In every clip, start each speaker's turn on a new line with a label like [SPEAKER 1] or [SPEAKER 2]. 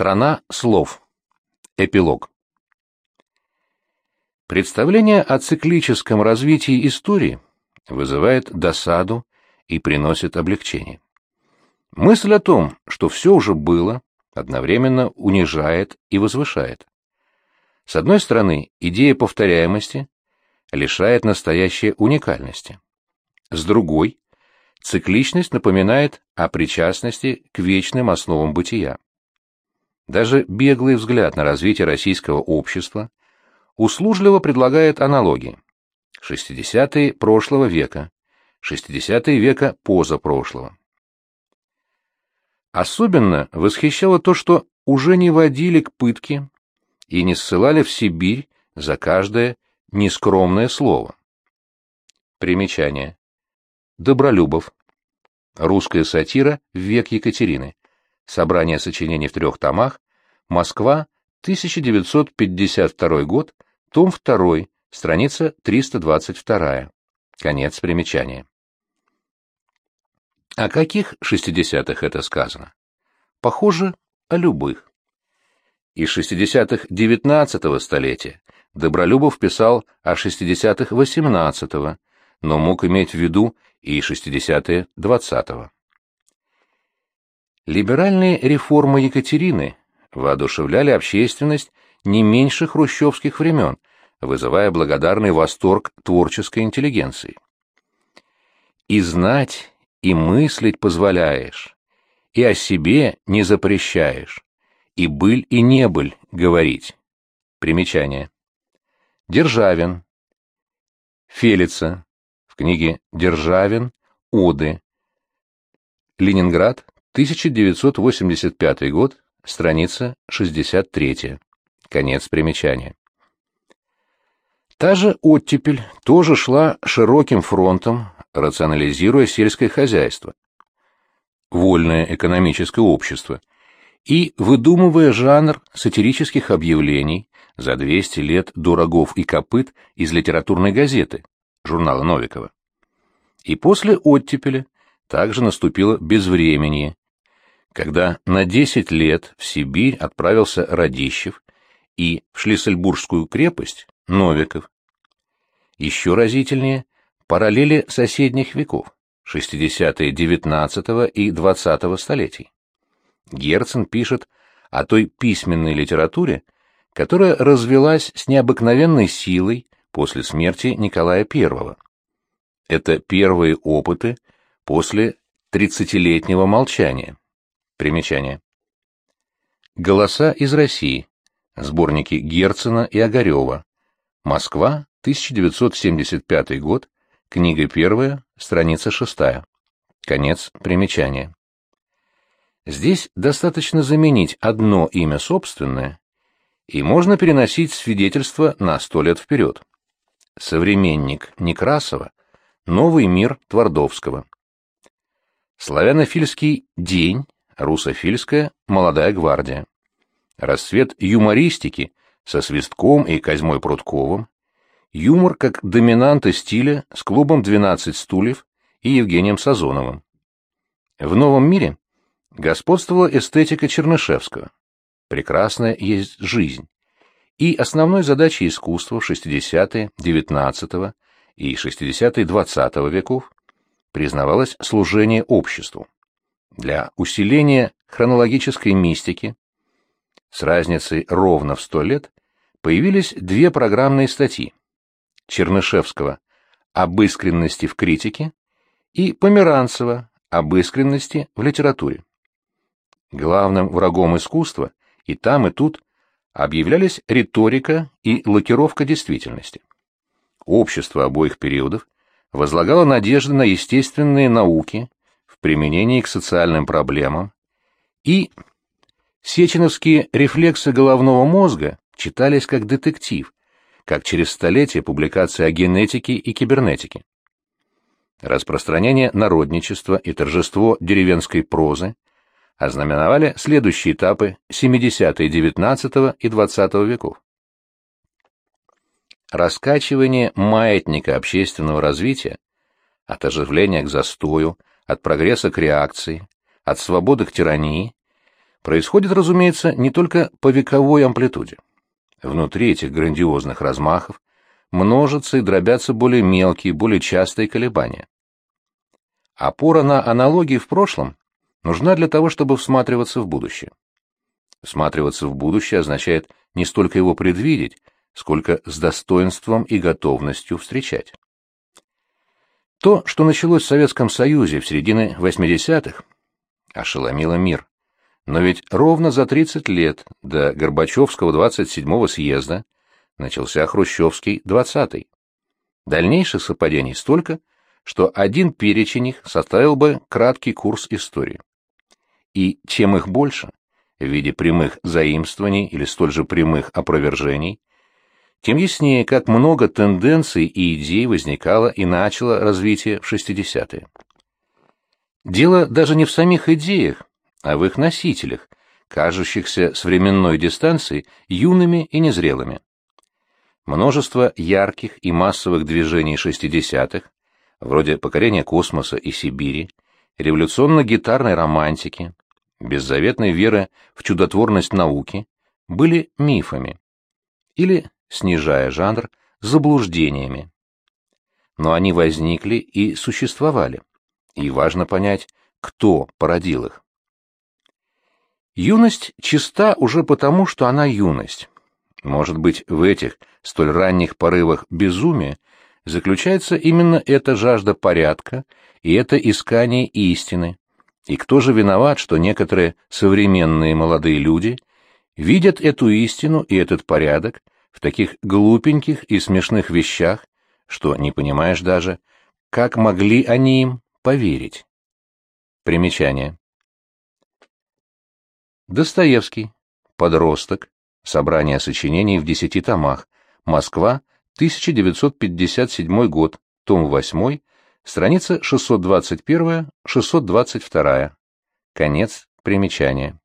[SPEAKER 1] Страна слов. Эпилог. Представление о циклическом развитии истории вызывает досаду и приносит облегчение. Мысль о том, что все уже было, одновременно унижает и возвышает. С одной стороны, идея повторяемости лишает настоящей уникальности. С другой, цикличность напоминает о причастности к вечным основам бытия. Даже беглый взгляд на развитие российского общества услужливо предлагает аналогии. 60-е прошлого века, 60-е века позапрошлого. Особенно восхищало то, что уже не водили к пытке и не ссылали в Сибирь за каждое нескромное слово. Примечание. Добролюбов. Русская сатира в век Екатерины. Собрание сочинений в трех томах. Москва, 1952 год, том 2, страница 322. Конец примечания. О каких шестидесятых это сказано? Похоже, о любых. Из шестидесятых девятнадцатого столетия Добролюбов писал о шестидесятых восемнадцатого, но мог иметь в виду и шестидесятые двадцатого. Либеральные реформы Екатерины воодушевляли общественность не меньше хрущевских времен, вызывая благодарный восторг творческой интеллигенции. И знать, и мыслить позволяешь, и о себе не запрещаешь, и быль и не быль говорить. Примечание. Державин. Фелица. В книге «Державин. Оды». Ленинград, 1985 год, страница 63. Конец примечания. Та же оттепель тоже шла широким фронтом, рационализируя сельское хозяйство, вольное экономическое общество, и выдумывая жанр сатирических объявлений за 200 лет до и копыт из литературной газеты, журнала Новикова. И после оттепели также наступило безвременье, когда на 10 лет в Сибирь отправился Радищев и в Шлиссельбургскую крепость Новиков. Еще разительнее параллели соседних веков, 60-е XIX и XX столетий. Герцен пишет о той письменной литературе, которая развелась с необыкновенной силой после смерти Николая I. Это первые опыты после тридцатилетнего молчания. Примечание. Голоса из России. Сборники Герцена и Огарева. Москва, 1975 год. Книга первая, страница шестая. Конец примечания. Здесь достаточно заменить одно имя собственное, и можно переносить свидетельство на сто лет вперед. Современник Некрасова «Новый мир Твардовского». Славянофильский день, русофильская молодая гвардия. Расцвет юмористики со Свистком и Козьмой Прудковым, юмор как доминанта стиля с клубом «12 стульев» и Евгением Сазоновым. В новом мире господствовала эстетика Чернышевского. Прекрасная есть жизнь. И основной задачей искусства в 60-е, XIX и 60-е, XX веков признавалось служение обществу. Для усиления хронологической мистики с разницей ровно в сто лет появились две программные статьи Чернышевского «Об искренности в критике» и Померанцева «Об искренности в литературе». Главным врагом искусства и там, и тут объявлялись риторика и лакировка действительности. Общество обоих периодов возлагало надежды на естественные науки в применении к социальным проблемам, и сеченовские рефлексы головного мозга читались как детектив, как через столетия публикации о генетике и кибернетике. Распространение народничества и торжество деревенской прозы ознаменовали следующие этапы 70-е XIX и XX веков. Раскачивание маятника общественного развития от оживления к застою, от прогресса к реакции, от свободы к тирании происходит, разумеется, не только по вековой амплитуде. Внутри этих грандиозных размахов множатся и дробятся более мелкие, более частые колебания. Опора на аналогии в прошлом нужна для того, чтобы всматриваться в будущее. Всматриваться в будущее означает не столько его предвидеть, сколько с достоинством и готовностью встречать. То, что началось в Советском Союзе в середине 80-х, ошеломило мир. Но ведь ровно за 30 лет до Горбачевского 27-го съезда начался Хрущевский 20-й. Дальнейших совпадений столько, что один перечень их составил бы краткий курс истории. И чем их больше, в виде прямых заимствований или столь же прямых опровержений, тем яснее, как много тенденций и идей возникало и начало развитие в 60-е. Дело даже не в самих идеях, а в их носителях, кажущихся с временной дистанции юными и незрелыми. Множество ярких и массовых движений 60-х, вроде покорения космоса и Сибири, революционно-гитарной романтики, беззаветной веры в чудотворность науки, были мифами. Или, снижая жанр, заблуждениями. Но они возникли и существовали, и важно понять, кто породил их. Юность чиста уже потому, что она юность. Может быть, в этих столь ранних порывах безумия заключается именно эта жажда порядка и это искание истины. И кто же виноват, что некоторые современные молодые люди видят эту истину и этот порядок в таких глупеньких и смешных вещах, что не понимаешь даже, как могли они им поверить. Примечание. Достоевский. Подросток. Собрание сочинений в десяти томах. Москва, 1957 год. Том 8. Страница 621-622. Конец примечания.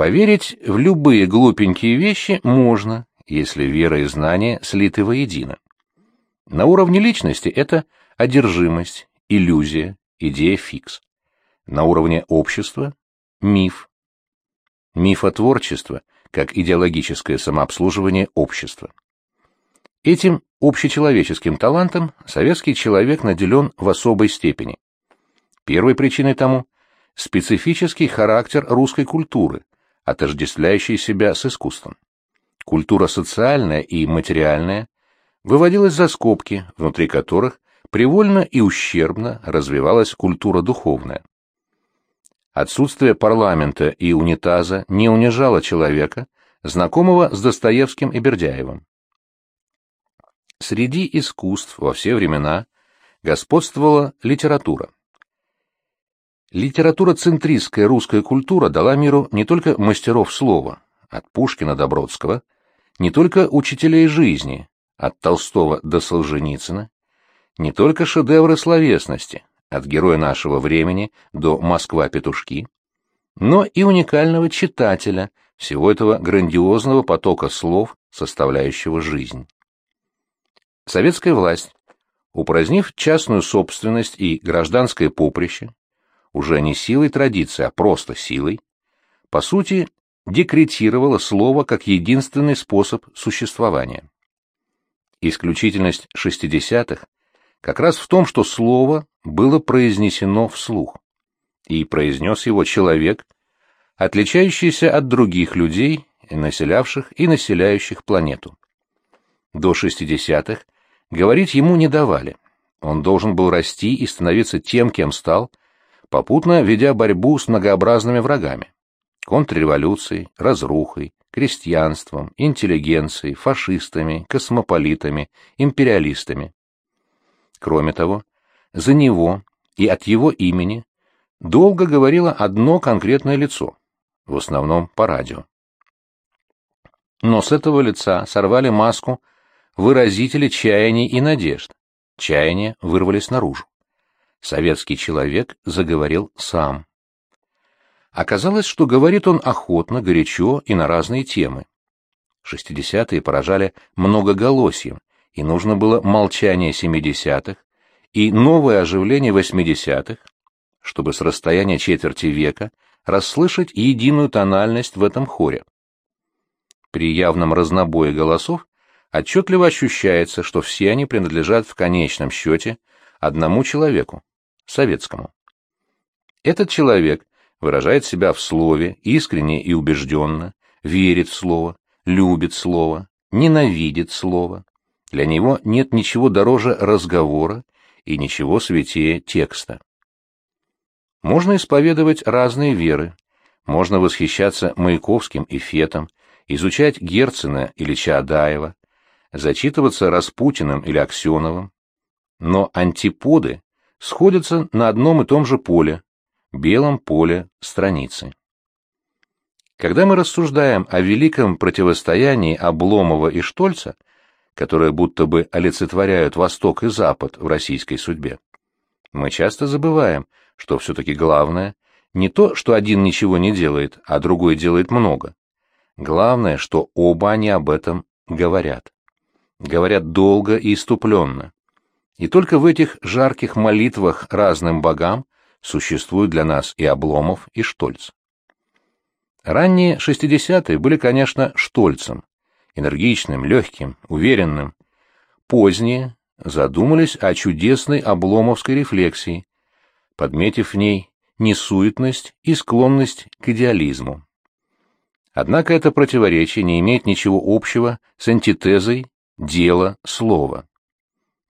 [SPEAKER 1] Поверить в любые глупенькие вещи можно, если вера и знание слиты воедино. На уровне личности это одержимость, иллюзия, идея фикс. На уровне общества Миф. Мифотворчество как идеологическое самообслуживание общества. Этим общечеловеческим талантом советский человек наделен в особой степени. Первой причиной тому – специфический характер русской культуры, отождествляющей себя с искусством. Культура социальная и материальная выводилась за скобки, внутри которых привольно и ущербно развивалась культура духовная. Отсутствие парламента и унитаза не унижало человека, знакомого с Достоевским и Бердяевым. Среди искусств во все времена господствовала литература. Литература-центристская русская культура дала миру не только мастеров слова, от Пушкина до Бродского, не только учителей жизни, от Толстого до Солженицына, не только шедевры словесности, от героя нашего времени до Москва-петушки, но и уникального читателя всего этого грандиозного потока слов, составляющего жизнь. Советская власть, упразднив частную собственность и гражданское поприще, уже не силой традиции, а просто силой, по сути, декретировала слово как единственный способ существования. Исключительность 60-х как раз в том, что слово было произнесено вслух. И произнес его человек, отличающийся от других людей, населявших и населяющих планету. До 60-х говорить ему не давали. Он должен был расти и становиться тем, кем стал, попутно ведя борьбу с многообразными врагами. Контрреволюцией, разрухой, крестьянством, интеллигенцией, фашистами, космополитами, империалистами. Кроме того, за него и от его имени долго говорило одно конкретное лицо, в основном по радио. Но с этого лица сорвали маску выразители чаяний и надежд. Чаяния вырвались наружу. Советский человек заговорил сам. Оказалось, что говорит он охотно, горячо и на разные темы. Шестидесятые поражали многоголосием, и нужно было молчание семидесятых и новое оживление восьмидесятых, чтобы с расстояния четверти века расслышать единую тональность в этом хоре. При явном разнобое голосов отчетливо ощущается, что все они принадлежат в конечном счете одному человеку — советскому. Этот человек выражает себя в слове искренне и убежденно, верит в слово, любит слово, ненавидит слово. Для него нет ничего дороже разговора и ничего святее текста. Можно исповедовать разные веры, можно восхищаться Маяковским и Фетом, изучать Герцена или Чаадаева, зачитываться Распутиным или Аксеновым, но антиподы сходятся на одном и том же поле, белом поле страницы. Когда мы рассуждаем о великом противостоянии Обломова и Штольца, которые будто бы олицетворяют Восток и Запад в российской судьбе, мы часто забываем, что все-таки главное не то, что один ничего не делает, а другой делает много. Главное, что оба они об этом говорят. Говорят долго и иступленно. И только в этих жарких молитвах разным богам существуют для нас и Обломов, и Штольц. Ранние шестидесятые были, конечно, Штольцем, энергичным, легким, уверенным. Поздние задумались о чудесной обломовской рефлексии, подметив в ней несуетность и склонность к идеализму. Однако это противоречие не имеет ничего общего с антитезой «дело-слово».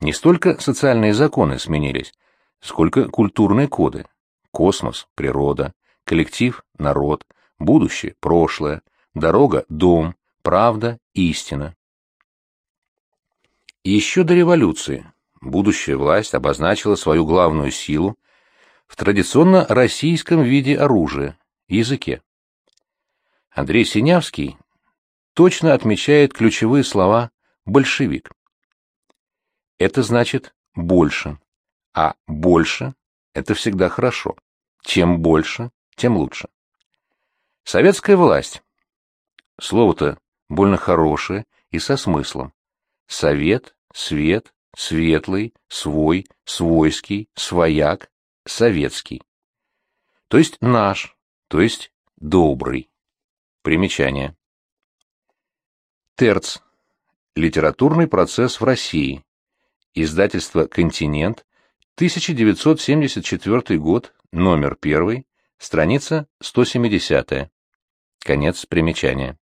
[SPEAKER 1] Не столько социальные законы сменились, сколько культурные коды. Космос, природа, коллектив, народ, будущее, прошлое, дорога, дом, правда, истина. Еще до революции будущая власть обозначила свою главную силу в традиционно российском виде оружия – языке. Андрей Синявский точно отмечает ключевые слова «большевик». Это значит «больше», а «больше» — это всегда хорошо. Чем больше, тем лучше. Советская власть. Слово-то больно хорошее и со смыслом. Совет, свет, светлый, свой, свойский, свояк, советский. То есть наш, то есть добрый. Примечание. Терц. Литературный процесс в России. Издательство «Континент», 1974 год, номер 1, страница 170. Конец примечания.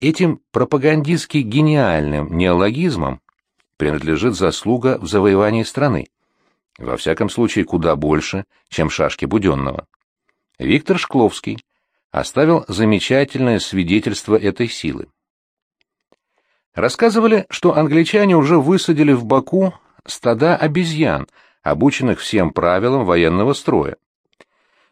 [SPEAKER 1] Этим пропагандистски гениальным неологизмом принадлежит заслуга в завоевании страны. Во всяком случае, куда больше, чем шашки Буденного. Виктор Шкловский оставил замечательное свидетельство этой силы. Рассказывали, что англичане уже высадили в Баку стада обезьян, обученных всем правилам военного строя.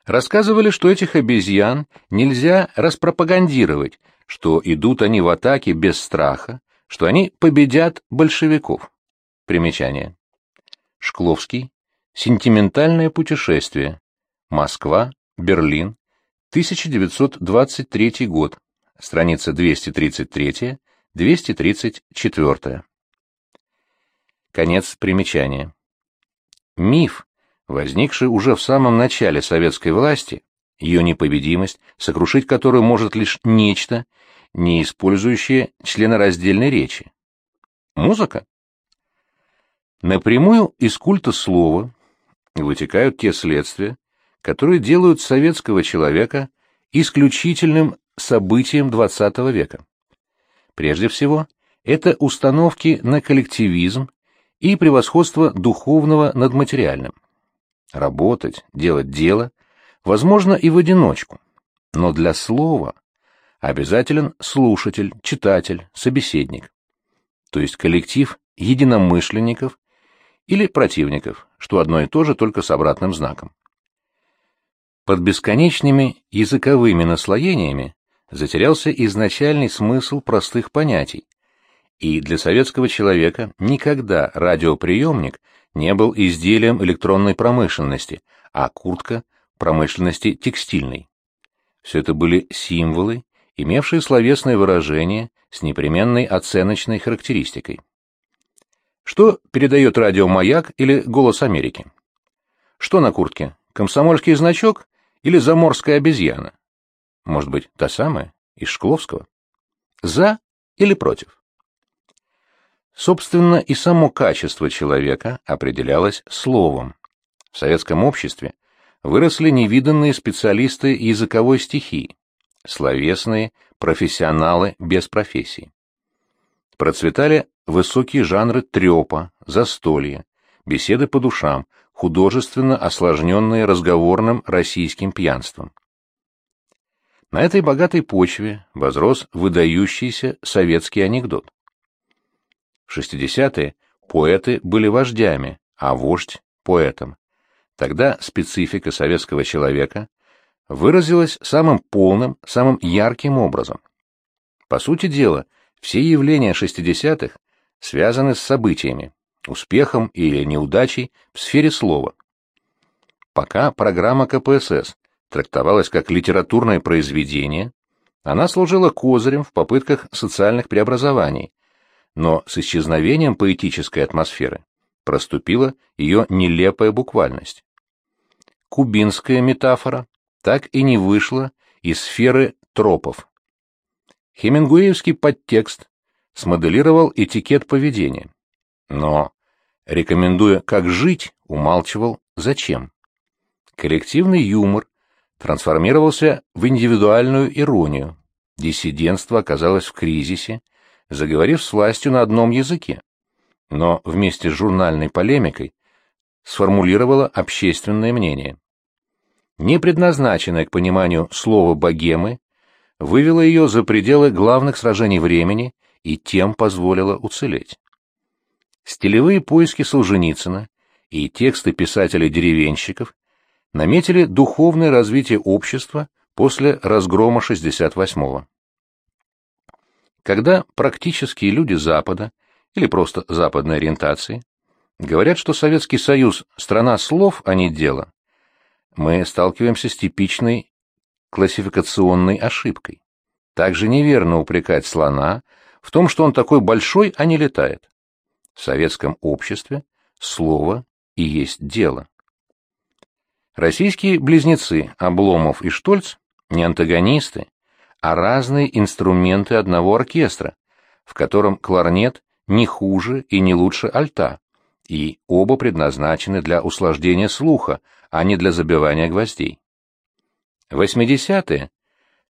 [SPEAKER 1] Рассказывали, что этих обезьян нельзя распропагандировать, что идут они в атаке без страха, что они победят большевиков. Примечание. Шкловский. Сентиментальное путешествие. Москва, Берлин, 1923 год. Страница 233-234. Конец примечания. Миф, возникший уже в самом начале советской власти, ее непобедимость, сокрушить которую может лишь нечто, не использующее членораздельной речи. Музыка? Напрямую из культа слова вытекают те следствия, которые делают советского человека исключительным событием XX века. Прежде всего, это установки на коллективизм и превосходство духовного над материальным. Работать, делать дело возможно и в одиночку, но для слова обязателен слушатель, читатель, собеседник, то есть коллектив единомышленников или противников, что одно и то же, только с обратным знаком. Под бесконечными языковыми наслоениями затерялся изначальный смысл простых понятий, и для советского человека никогда радиоприемник не был изделием электронной промышленности, а куртка – промышленности текстильной. Все это были символы, имевшие словесное выражение с непременной оценочной характеристикой. Что передает радиомаяк или «Голос Америки»? Что на куртке? Комсомольский значок или заморская обезьяна? Может быть, та самая, из Шкловского? За или против? Собственно, и само качество человека определялось словом. В советском обществе выросли невиданные специалисты языковой стихии, словесные профессионалы без профессии. Процветали высокие жанры трепа, застолья, беседы по душам, художественно осложненные разговорным российским пьянством. На этой богатой почве возрос выдающийся советский анекдот. В 60-е поэты были вождями, а вождь – поэтом. Тогда специфика советского человека выразилась самым полным, самым ярким образом. По сути дела, все явления 60-х связаны с событиями, успехом или неудачей в сфере слова. Пока программа КПСС трактовалась как литературное произведение, она служила козырем в попытках социальных преобразований, но с исчезновением поэтической атмосферы проступила ее нелепая буквальность. Кубинская метафора так и не вышла из сферы тропов. Хемингуэевский подтекст смоделировал этикет поведения, но, рекомендуя «как жить», умалчивал «зачем». Коллективный юмор трансформировался в индивидуальную иронию, диссидентство оказалось в кризисе, заговорив с властью на одном языке, но вместе с журнальной полемикой сформулировало общественное мнение. Не предназначенное к пониманию слова «богемы», вывело ее за пределы главных сражений времени и тем позволило уцелеть. Стилевые поиски Солженицына и тексты писателей-деревенщиков наметили духовное развитие общества после разгрома 68-го. Когда практические люди Запада или просто западной ориентации говорят, что Советский Союз – страна слов, а не дела, мы сталкиваемся с типичной классификационной ошибкой. Также неверно упрекать слона в том, что он такой большой, а не летает. В советском обществе слово и есть дело. Российские близнецы Обломов и Штольц не антагонисты, а разные инструменты одного оркестра, в котором кларнет не хуже и не лучше альта, и оба предназначены для услаждения слуха, а не для забивания гвоздей. 80-е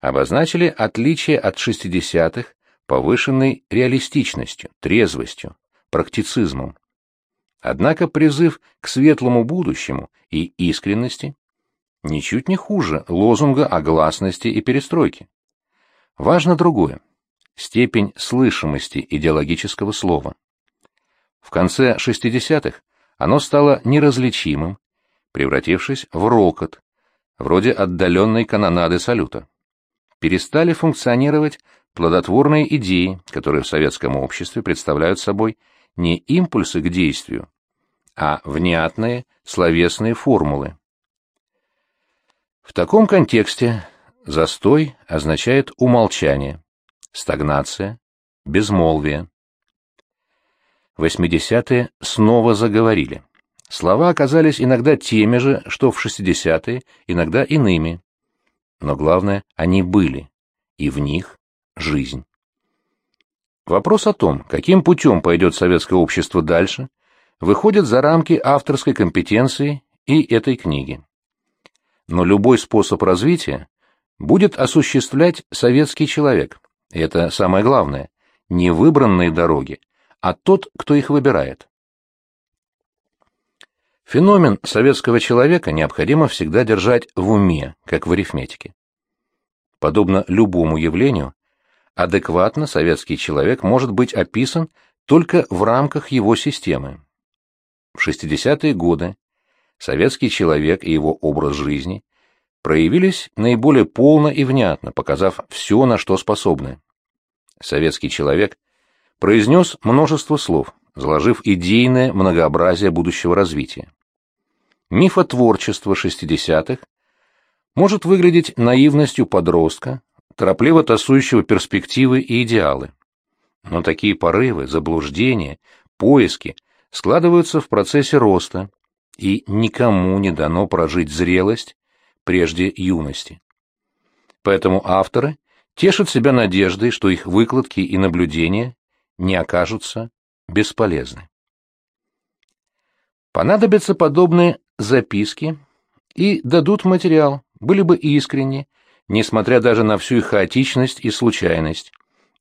[SPEAKER 1] обозначили отличие от 60-х повышенной реалистичностью, трезвостью, практицизмом. Однако призыв к светлому будущему и искренности ничуть не хуже лозунга о гласности и перестройке. Важно другое – степень слышимости идеологического слова. В конце 60-х оно стало неразличимым, превратившись в рокот, вроде отдаленной канонады салюта. Перестали функционировать плодотворные идеи, которые в советском обществе представляют собой не импульсы к действию, а внятные словесные формулы. В таком контексте Застой означает умолчание, стагнация, безмолвие. 80-е снова заговорили. Слова оказались иногда теми же, что в 60-е, иногда иными. Но главное, они были, и в них жизнь. Вопрос о том, каким путем пойдет советское общество дальше, выходит за рамки авторской компетенции и этой книги. Но любой способ развития будет осуществлять советский человек. Это самое главное. Не выбранные дороги, а тот, кто их выбирает. Феномен советского человека необходимо всегда держать в уме, как в арифметике. Подобно любому явлению, адекватно советский человек может быть описан только в рамках его системы. В 60-е годы советский человек и его образ жизни проявились наиболее полно и внятно, показав все, на что способны. Советский человек произнес множество слов, заложив идейное многообразие будущего развития. Мифотворчество 60-х может выглядеть наивностью подростка, торопливо тасующего перспективы и идеалы. Но такие порывы, заблуждения, поиски складываются в процессе роста, и никому не дано прожить зрелость, прежде юности. Поэтому авторы тешат себя надеждой, что их выкладки и наблюдения не окажутся бесполезны. Понадобятся подобные записки и дадут материал, были бы искренни, несмотря даже на всю их хаотичность и случайность.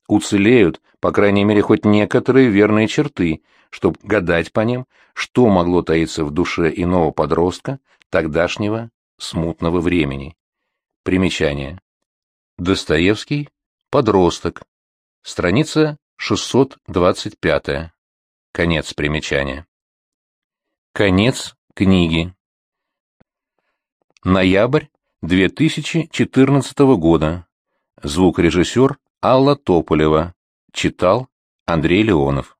[SPEAKER 1] Уцелеют, по крайней мере, хоть некоторые верные черты, чтобы гадать по ним, что могло таиться в душе иного подростка тогдашнего смутного времени. Примечание. Достоевский. Подросток. Страница 625. Конец примечания. Конец книги. Ноябрь 2014 года. Звукорежиссер Алла Тополева. Читал Андрей Леонов.